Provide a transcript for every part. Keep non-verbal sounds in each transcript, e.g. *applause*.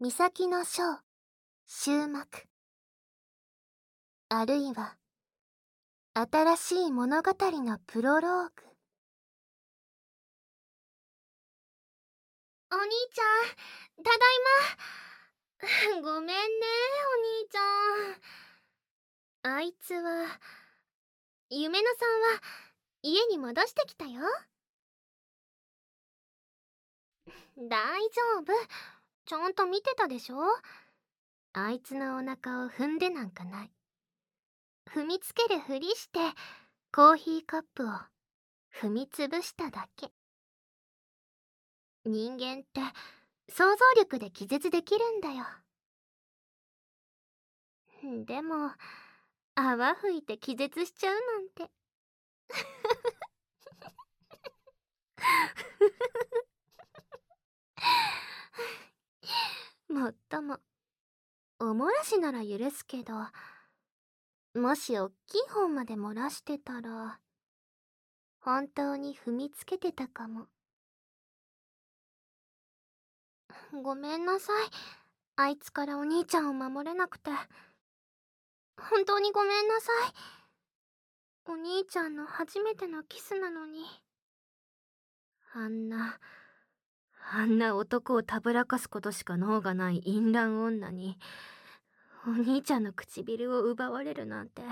岬の章終幕。あるいは新しい物語のプロローグ。お兄ちゃんただいま。*laughs* ごめんねお兄ちゃん。あいつは夢野さんは家に戻してきたよ。*laughs* 大丈夫。ちゃんと見てたでしょ？あいつのお腹を踏んでなんかない。踏みつけるふりしてコーヒーカップを踏みつぶしただけ。人間って想像力で気絶できるんだよ。でも泡吹いて気絶しちゃうなんて。*laughs* もっともおもらしなら許すけどもしおっきい方まで漏らしてたら本当に踏みつけてたかも。ごめんなさい。あいつからお兄ちゃんを守れなくて。本当にごめんなさい。お兄ちゃんの初めてのキスなのに。あんなあんな男をたぶらかすことしか能がない淫乱女にお兄ちゃんの唇を奪われるなんて。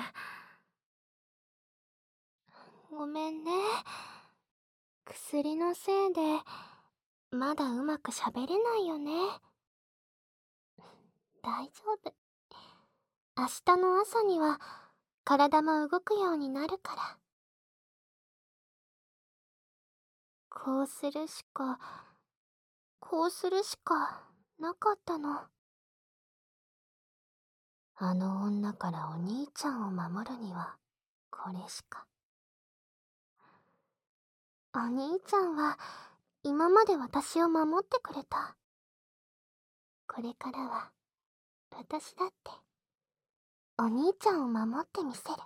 ごめんね。薬のせいでまだうまく喋れないよね。大丈夫。明日の朝には体も動くようになるから。こうするしかこうするしかなかったの。あの女からお兄ちゃんを守るにはこれしか。お兄ちゃんは今まで私を守ってくれた。これからは私だってお兄ちゃんを守ってみせる。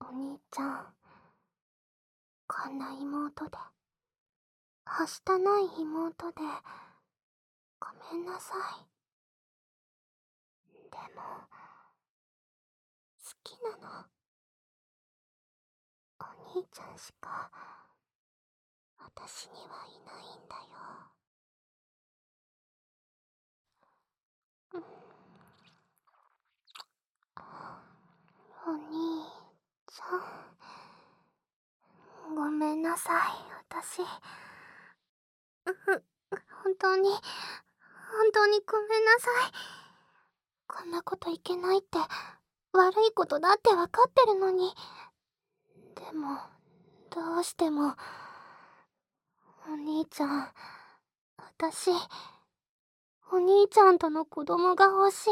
お兄ちゃんこんな妹で。はしたない妹で。ごめんなさい。でも好きなの。お兄ちゃんしか私にはいないんだよ。お兄ちゃん。ごめんなさい私。本当に本当にごめんなさい。こんなこといけないって悪いことだって分かってるのに。でもどうしてもお兄ちゃん私お兄ちゃんとの子供が欲しい。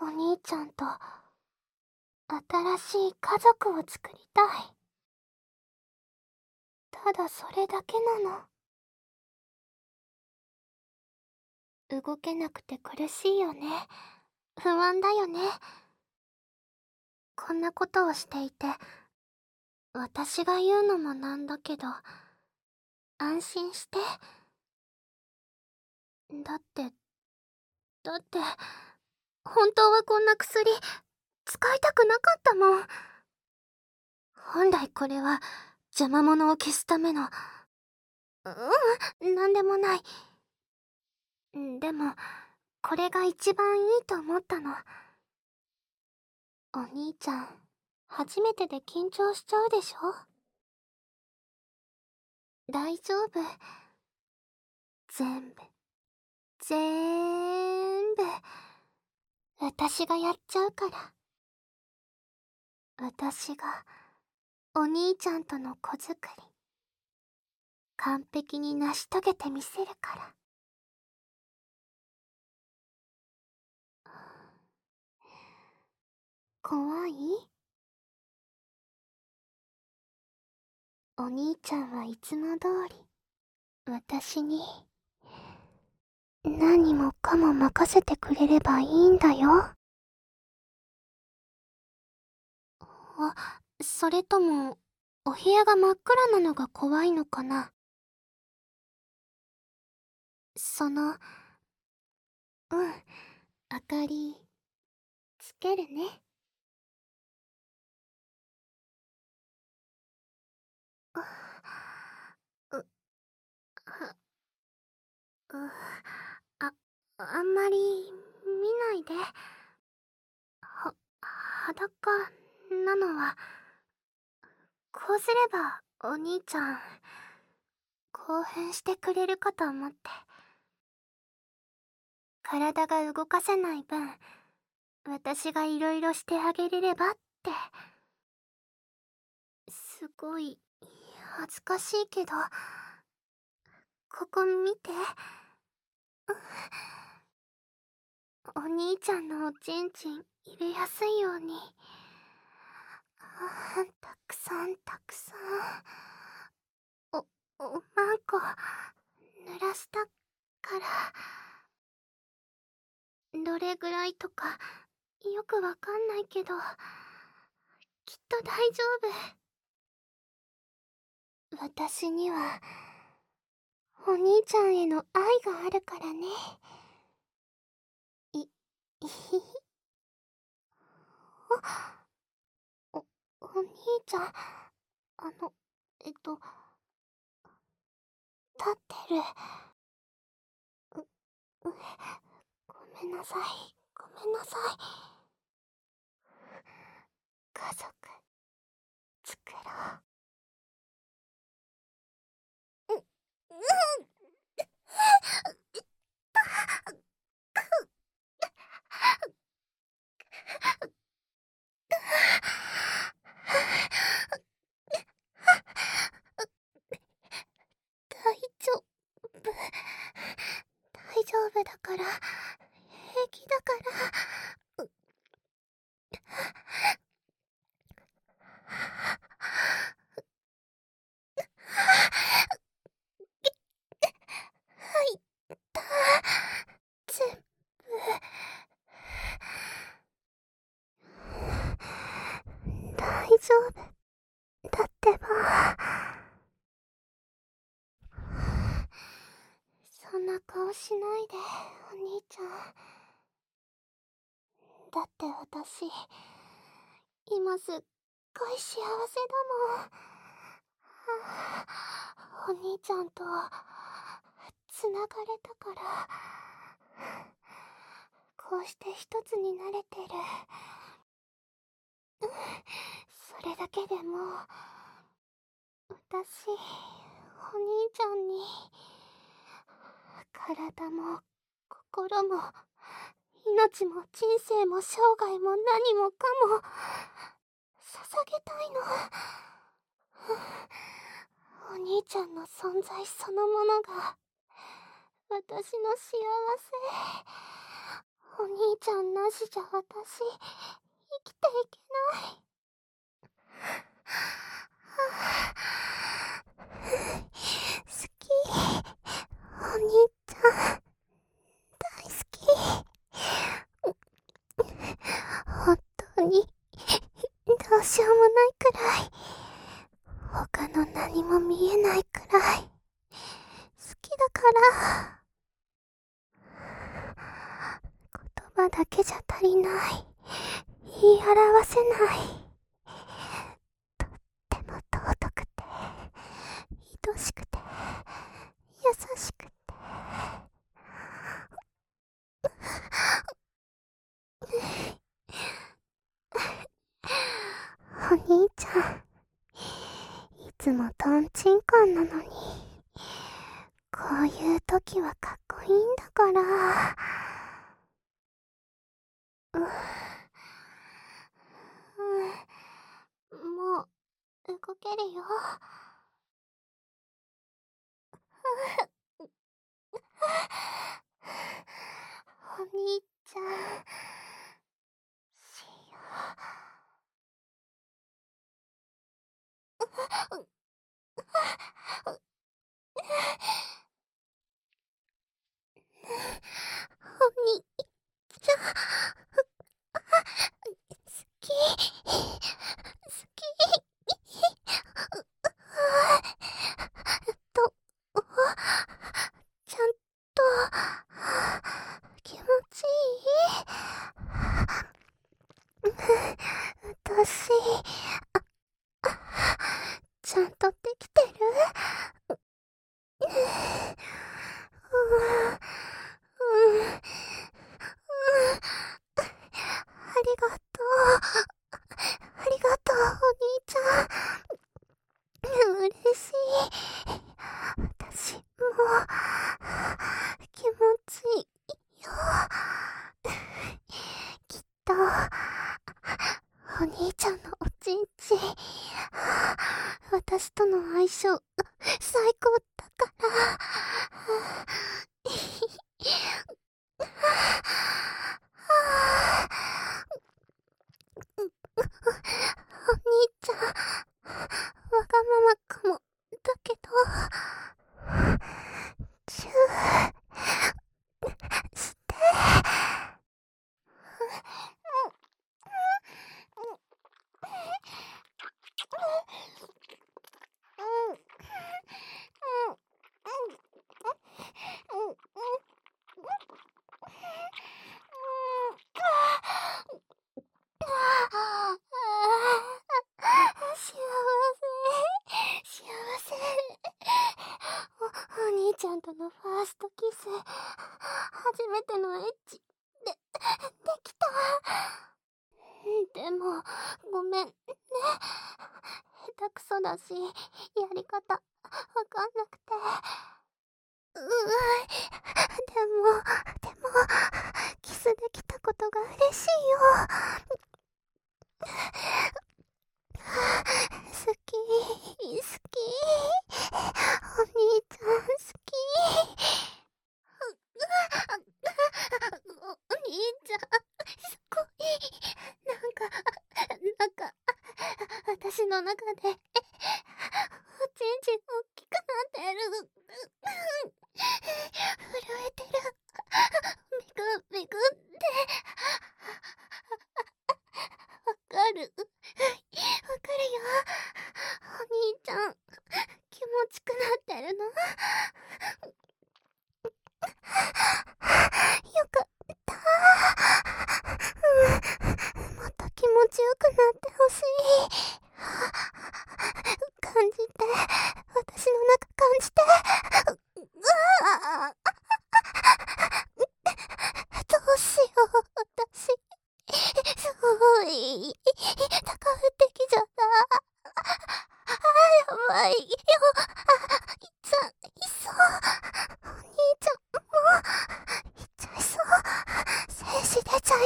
お兄ちゃんと新しい家族を作りたい。ただそれだけなの。動けなくて苦しいよね。不安だよね。こんなことをしていて私が言うのもなんだけど安心して。だってだって本当はこんな薬使いたくなかったもん。本来これは邪魔者を消すための。うん何でもない。でもこれが一番いいと思ったの。お兄ちゃん初めてで緊張しちゃうでしょ？大丈夫。全部。全部。私がやっちゃうから。私がお兄ちゃんとの子作り。完璧に成し遂げてみせるから。怖い？お兄ちゃんはいつも通り私に何もかも任せてくれればいいんだよ。あそれともお部屋が真っ暗なのが怖いのかな？その、うん、明かり、つけるね。う、う、あ、あんまり見ないで。は、裸なのは、こうすればお兄ちゃん、興奮してくれるかと思って。体が動かせない分、私がいろいろしてあげれればって。すごい、恥ずかしいけど、ここ見て。*laughs* お兄ちゃんのおちんちん入れやすいように。たくさんたくさん。お、おまんこ、濡らしたから。どれぐらいとか、よくわかんないけど、きっと大丈夫。私には、お兄ちゃんへの愛があるからね。い、いひひ。あ、お、お兄ちゃん、あの、えっと、立ってる。う、う、ごめんなさい、ごめんなさい。家族、作ろう。大丈夫大丈夫だから平気だからはいた全部大丈夫だってばそんな顔しないでお兄ちゃんだって私今すっごい幸せだもん、はあ、お兄ちゃんとつながれたからこうして一つになれてる。それだけでも私お兄ちゃんに体も心も命も人生も生涯も何もかも。捧げたいの。お兄ちゃんの存在そのものが私の幸せ。お兄ちゃんなしじゃ私生きていけない *laughs* 好きお兄ちゃん大好き本当にどうしようもないくらい他の何も見えないくらい好きだから言葉だけじゃ足りない言い表せないとっても尊くて愛しくて優しくてお兄ちゃんいつもトンチンカンなのにこういう時はかっこいいんだから。ううん。もう動けるよ。お兄ちゃん。しよう。お兄ちゃん。好き初めてのエッチ、で、できた。でも、ごめん、ね。下手くそだし、やり方、わかんなくて。うーでも、でも、キスできたことが嬉しいよ。好き、好き。お兄ちゃん好き。すごい!なんかなんかあた私の中で、おちんちん大きくなってる。震えてる。目が、目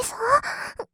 いぞ。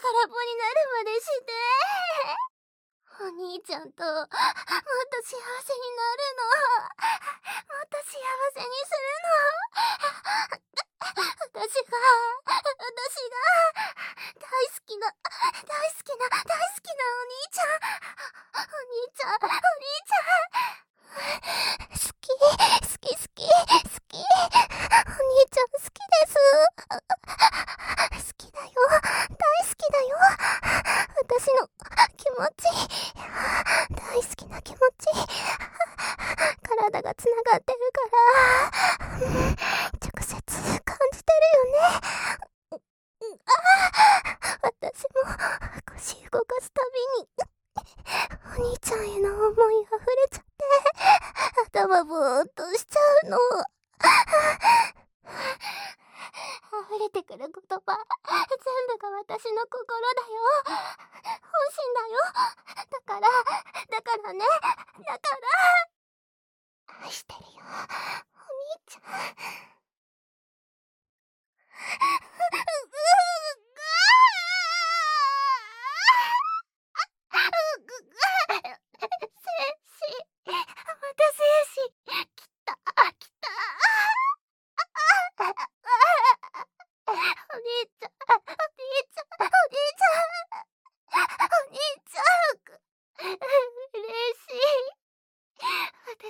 空っぽになるまでして。お兄ちゃんともっと幸せにな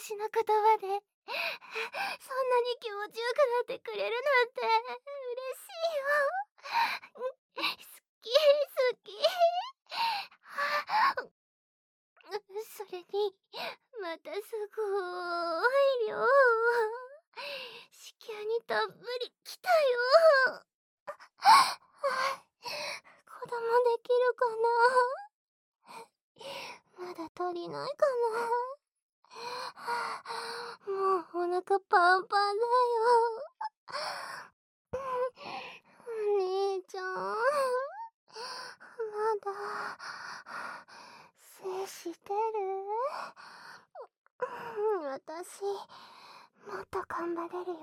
私の言葉で *laughs* そんなに気持ちよくなってくれるなんて嬉しいよ好き好き。それにまたすごい量を。子宮にたっぷりきたよ子供できるかなまだ足りないかなもうお腹パンパンだよ。お兄ちゃん、まだ、精してる私、もっと頑張れるよ。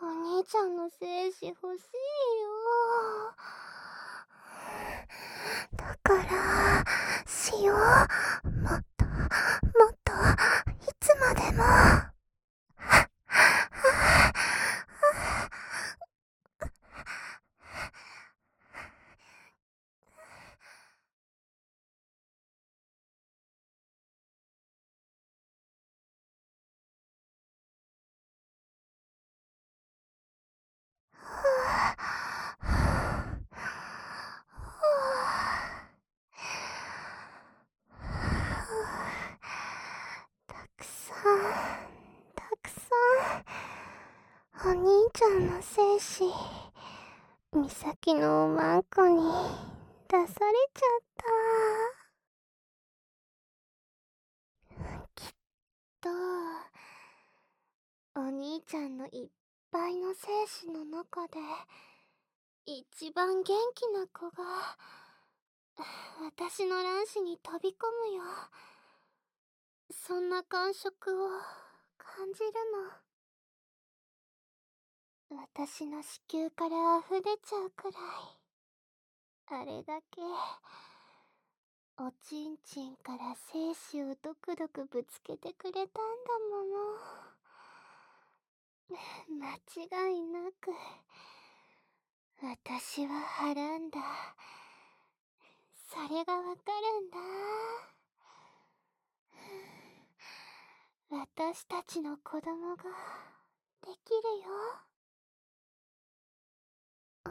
お兄ちゃんの精子欲しいよ。だから、しよう。もっと、もっと、いつまでも。お兄ちゃんの精子美咲のおまんこに出されちゃったきっとお兄ちゃんのいっぱいの精子の中で一番元気な子が私の卵子に飛び込むよそんな感触を感じるの。私の子宮から溢れちゃうくらい。あれだけおちんちんから精子をドクドクぶつけてくれたんだもの。*laughs* 間違いなく。私ははらんだ。それがわかるんだ。*laughs* 私たちの子供ができるよ。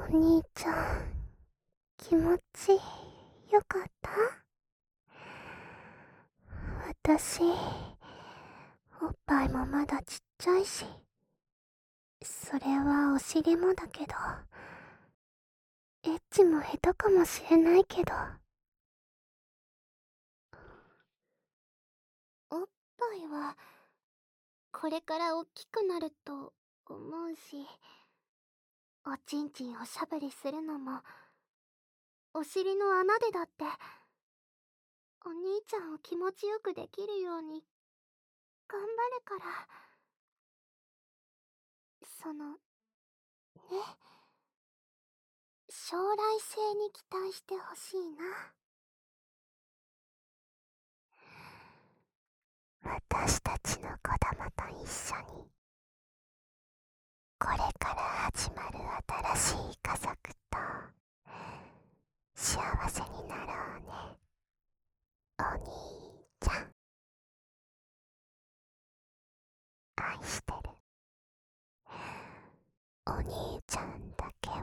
お兄ちゃん、気持ちよかった？私、おっぱいもまだちっちゃいし、それはお尻もだけど、エッチも下手かもしれないけど、おっぱいは、これから大きくなると思うし、おちんちんおしゃぶりするのもお尻の穴でだってお兄ちゃんを気持ちよくできるように頑張るから。そのね将来性に期待してほしいな。私たちの子供と一緒に。これから始まる新しい家族と幸せになろうね。お兄ちゃん。愛してる。お兄ちゃんだけを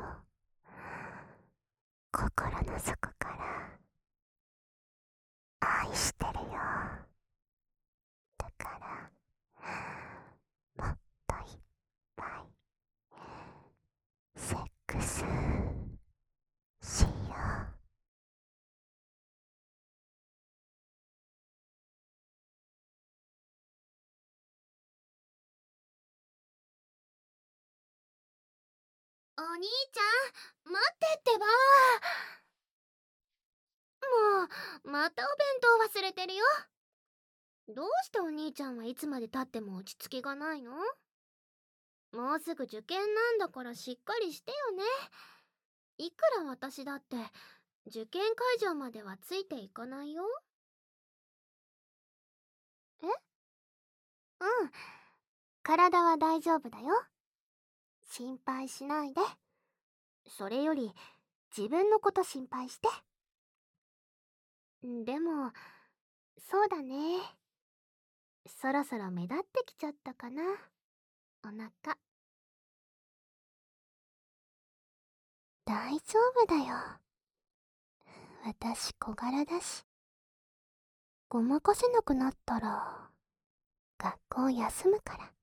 心の底から愛してるよ。だからもっといっぱいセックスしようお兄ちゃん待ってってば。もうまたお弁当忘れてるよ。どうしてお兄ちゃんはいつまでたっても落ち着きがないの？もうすぐ受験なんだからしっかりしてよね。いくら私だって受験会場まではついていかないよ。え？うん。体は大丈夫だよ。心配しないで。それより自分のこと心配して。でもそうだね。そろそろ目立ってきちゃったかな。お腹。大丈夫だよ。私小柄だし。ごまかせなくなったら学校休むから。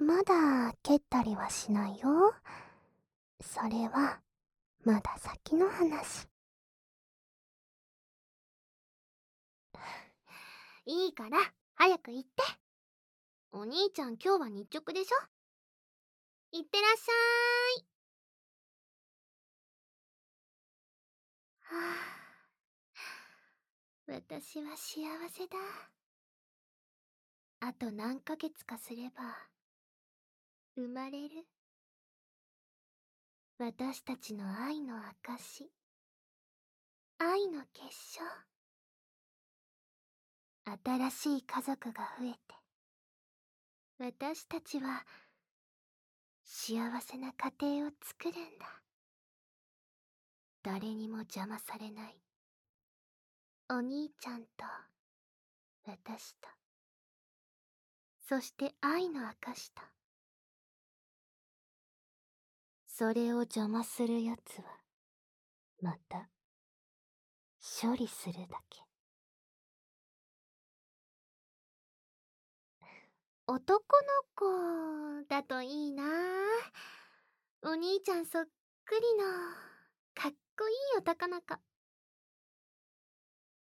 まだ蹴ったりはしないよ。それはまだ先の話。*laughs* いいから早く行って。お兄ちゃん今日は日直でしょ？いってらっしゃい。は *sighs* あ私は幸せだ。あと何ヶ月かすれば。生まれる。私たちの愛の証。愛の結晶。新しい家族が増えて。私たちは幸せな家庭を作るんだ。誰にも邪魔されない。お兄ちゃんと私と。そして愛の証。とそれを邪魔するやつはまた処理するだけ。男の子だといいな。お兄ちゃんそっくりのかっこいいお高中。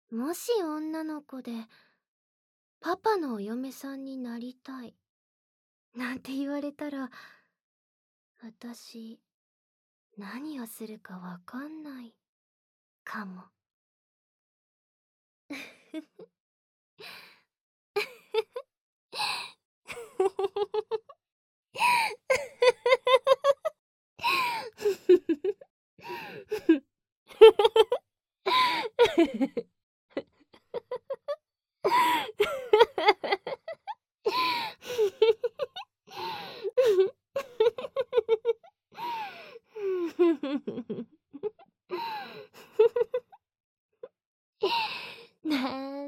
もし女の子でパパのお嫁さんになりたいなんて言われたら私、何をするかわかんない、かも。*laughs* *laughs* *laughs* な